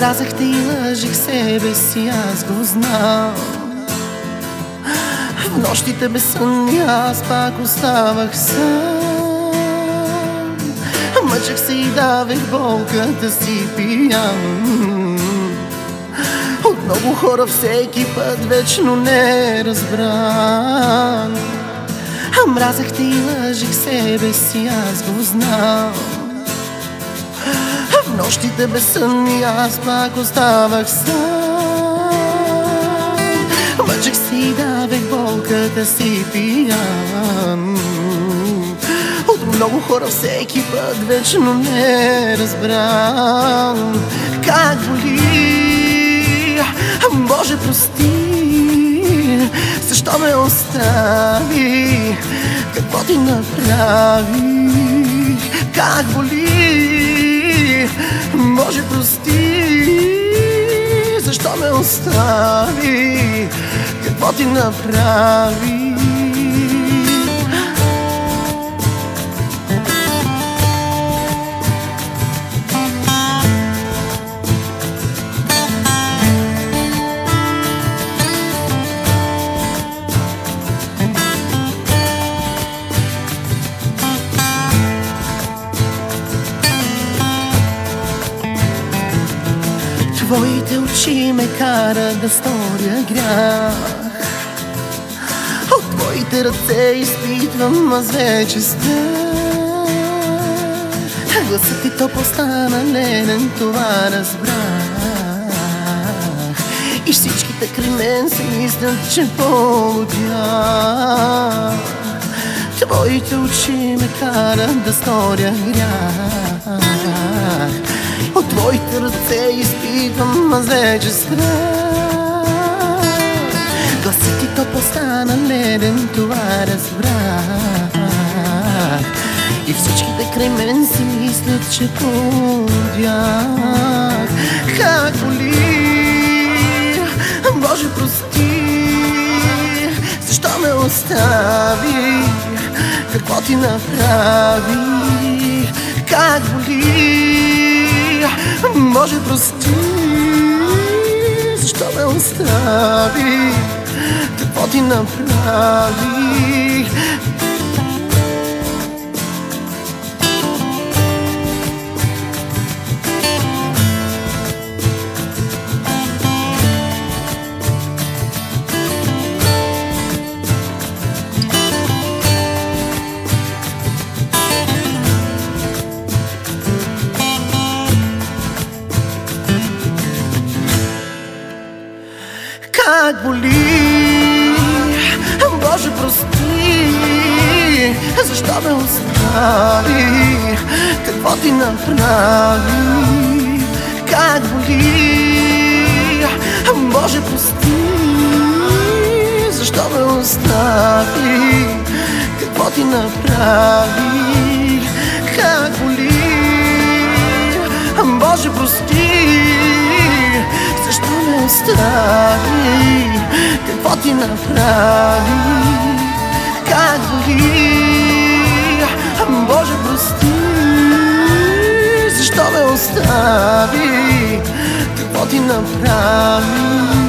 Мразах те и лъжих себе си, аз го знам. В нощите без сън аз пак оставах сам. Мъчах се и давах болката си пиян. От много хора всеки път вечно не разбран Мразах те и лъжих себе си, аз го знам нощите без сън и аз пак оставах сам. Мъчех се и давах болката си пиян. От много хора всеки път вечно не разбран Как боли, Боже прости Защо ме остави, какво ти направи? Как боли, Боже прости Защо ме остави, какво ти направи Твоите очи ме карат да сторя грях. От твоите ръце изпитвам аз вече страх. Гласът ти то постана леден, това разбрах. И всичките край мен си мислят, че полудях Твоите очи ме карат да сторя грях твоите ръце изпитвам аз вече страх. Гласът ти то постана леден, това разбрах. И всичките край мен си мислят, че полудях Как боли, Боже прости. Защо ме остави, какво ти направи? Как боли Боже, прости, защо ме остави? Какво ти направи? Боли. Боже, прости Защо ме остави Какво ти направи Как боли? Боже, прости Защо ме остави Какво ти направи Как боли? Боже, прости ме? Какво ти направи? Как боли? Боже, прости Защо ме остави? Какво ти направи?